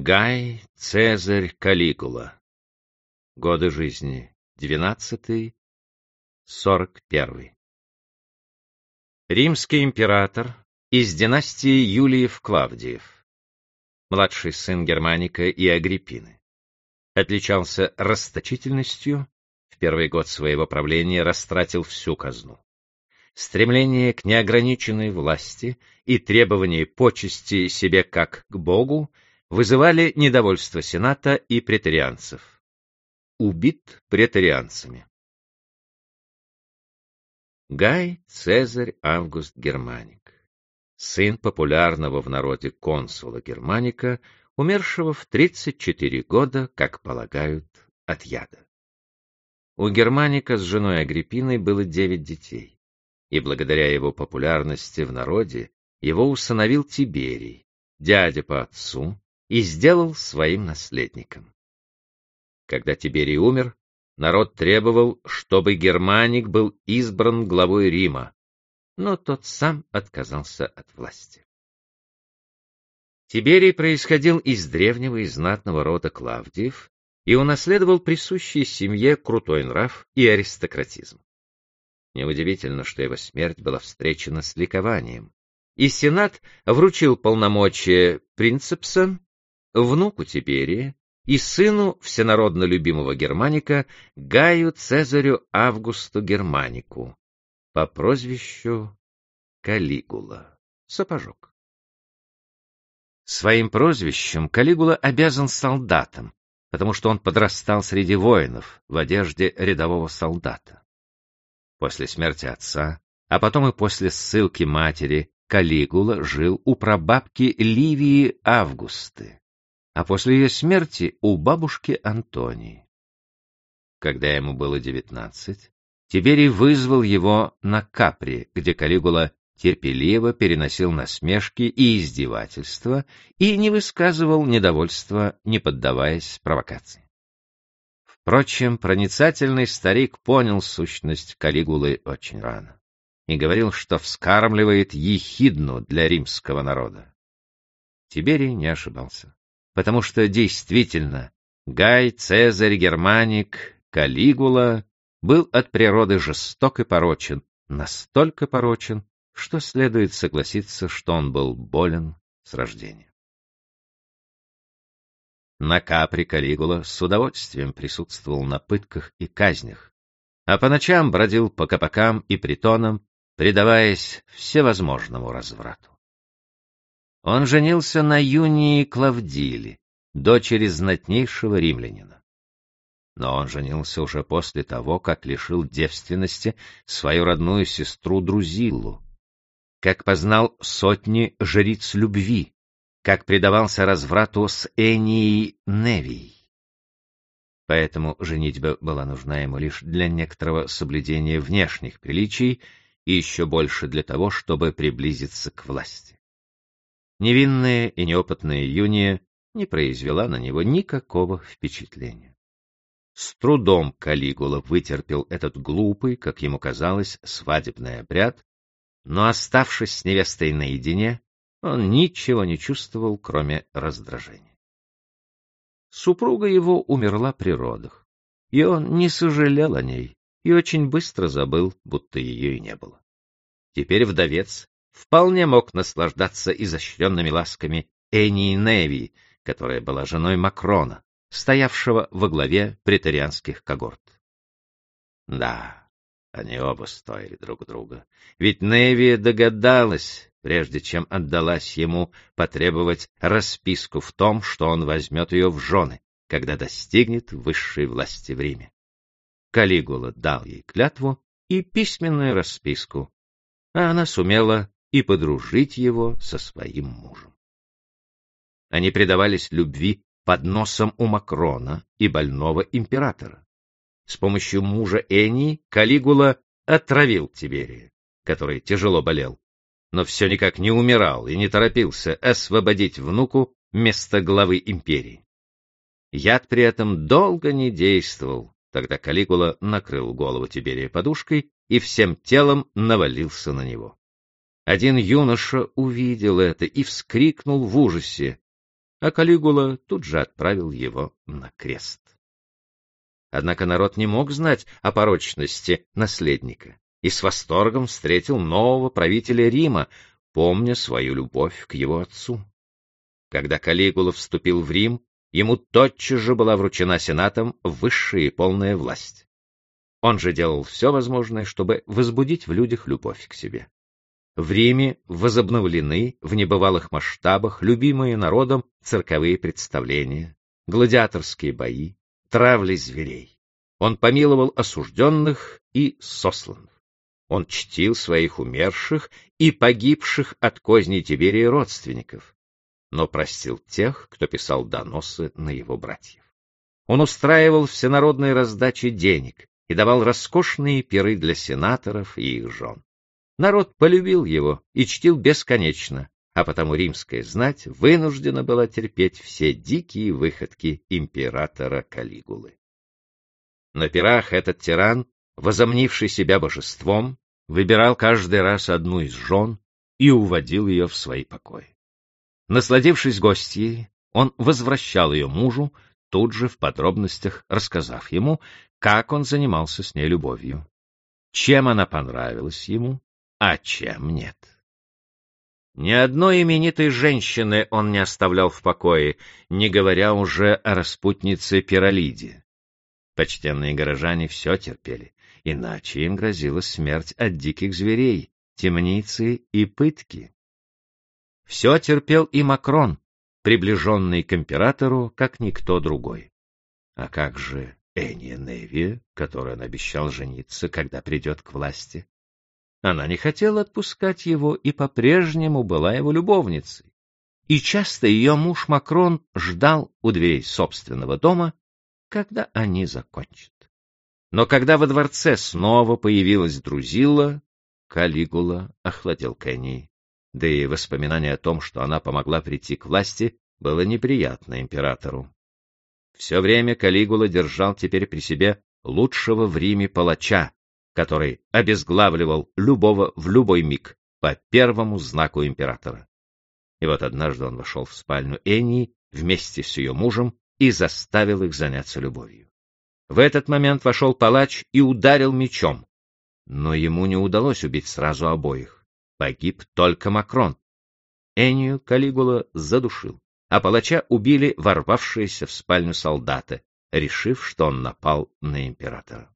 Гай Цезарь Калигула. Годы жизни 12-41. Римский император из династии Юлиев-Клавдиев. Младший сын Германика и Агриппины. Отличался расточительностью, в первый год своего правления растратил всю казну. Стремление к неограниченной власти и требование почести себе как к Богу — вызывали недовольство Сената и претарианцев. Убит претарианцами. Гай Цезарь Август Германик, сын популярного в народе консула Германика, умершего в 34 года, как полагают, от яда. У Германика с женой Агриппиной было девять детей, и благодаря его популярности в народе его усыновил Тиберий, дядя по отцу, и сделал своим наследником. Когда Тиберий умер, народ требовал, чтобы Германик был избран главой Рима, но тот сам отказался от власти. Тиберий происходил из древнего и знатного рода Клавдиев и унаследовал присущий семье крутой нрав и аристократизм. Неудивительно, что его смерть была встречена с ликованием, и Сенат вручил полномочия принцепса внуку Тиберия и сыну всенародно любимого Германика Гаю Цезарю Августу Германику по прозвищу Калигула, сапожок. Своим прозвищем Калигула обязан солдатам, потому что он подрастал среди воинов в одежде рядового солдата. После смерти отца, а потом и после ссылки матери, Калигула жил у прабабки Ливии Августы, а после ее смерти у бабушки Антонии. Когда ему было девятнадцать, Тиберий вызвал его на Капри, где Калигула терпеливо переносил насмешки и издевательства и не высказывал недовольства, не поддаваясь провокации. Впрочем, проницательный старик понял сущность Калигулы очень рано и говорил, что вскармливает ехидну для римского народа. Тиберий не ошибался потому что действительно Гай, Цезарь, Германик, Калигула был от природы жесток и порочен, настолько порочен, что следует согласиться, что он был болен с рождения. На Капри Калигула с удовольствием присутствовал на пытках и казнях, а по ночам бродил по капакам и притонам, предаваясь всевозможному разврату. Он женился на Юнии Клавдиле, дочери знатнейшего римлянина. Но он женился уже после того, как лишил девственности свою родную сестру Друзиллу, как познал сотни жриц любви, как предавался разврату с Энией Невией. Поэтому женитьба была нужна ему лишь для некоторого соблюдения внешних приличий и еще больше для того, чтобы приблизиться к власти. Невинная и неопытная Юния не произвела на него никакого впечатления. С трудом Калигула вытерпел этот глупый, как ему казалось, свадебный обряд, но, оставшись с невестой наедине, он ничего не чувствовал, кроме раздражения. Супруга его умерла при родах, и он не сожалел о ней и очень быстро забыл, будто ее и не было. Теперь вдовец вполне мог наслаждаться изощренными ласками Энии Неви, которая была женой Макрона, стоявшего во главе претарианских когорт. Да, они оба стоили друг друга, ведь Неви догадалась, прежде чем отдалась ему, потребовать расписку в том, что он возьмет ее в жены, когда достигнет высшей власти в Риме. Калигула дал ей клятву и письменную расписку, а она сумела и подружить его со своим мужем. Они предавались любви под носом у Макрона и больного императора. С помощью мужа Эни Калигула отравил Тиберия, который тяжело болел, но все никак не умирал и не торопился освободить внуку место главы империи. Яд при этом долго не действовал, тогда Калигула накрыл голову Тиберия подушкой и всем телом навалился на него. Один юноша увидел это и вскрикнул в ужасе. а Калигула тут же отправил его на крест. Однако народ не мог знать о порочности наследника и с восторгом встретил нового правителя Рима, помня свою любовь к его отцу. Когда Калигула вступил в Рим, ему тотчас же была вручена сенатом высшая и полная власть. Он же делал все возможное, чтобы возбудить в людях любовь к себе. В Риме возобновлены в небывалых масштабах любимые народом цирковые представления, гладиаторские бои, травли зверей. Он помиловал осужденных и сосланных. Он чтил своих умерших и погибших от козней Тиберия родственников, но простил тех, кто писал доносы на его братьев. Он устраивал всенародные раздачи денег и давал роскошные пиры для сенаторов и их жен. Народ полюбил его и чтил бесконечно, а потому римская знать вынуждена была терпеть все дикие выходки императора Калигулы. На пирах этот тиран, возомнивший себя божеством, выбирал каждый раз одну из жен и уводил ее в свои покои. Насладившись гостьей, он возвращал ее мужу, тут же в подробностях рассказав ему, как он занимался с ней любовью, чем она понравилась ему, а чем нет. Ни одной именитой женщины он не оставлял в покое, не говоря уже о распутнице Пиролиде. Почтенные горожане все терпели, иначе им грозила смерть от диких зверей, темницы и пытки. Все терпел и Макрон, приближенный к императору, как никто другой. А как же Энни Неви, которой он обещал жениться, когда придет к власти? Она не хотела отпускать его и по-прежнему была его любовницей. И часто ее муж Макрон ждал у дверей собственного дома, когда они закончат. Но когда во дворце снова появилась Друзила, Калигула охладил Кенни да и воспоминание о том, что она помогла прийти к власти, было неприятно императору. Все время Калигула держал теперь при себе лучшего в Риме палача, который обезглавливал любого в любой миг по первому знаку императора. И вот однажды он вошел в спальню Энии вместе с ее мужем и заставил их заняться любовью. В этот момент вошел палач и ударил мечом, но ему не удалось убить сразу обоих. Погиб только Макрон. Энию Калигула задушил, а палача убили ворвавшиеся в спальню солдаты, решив, что он напал на императора.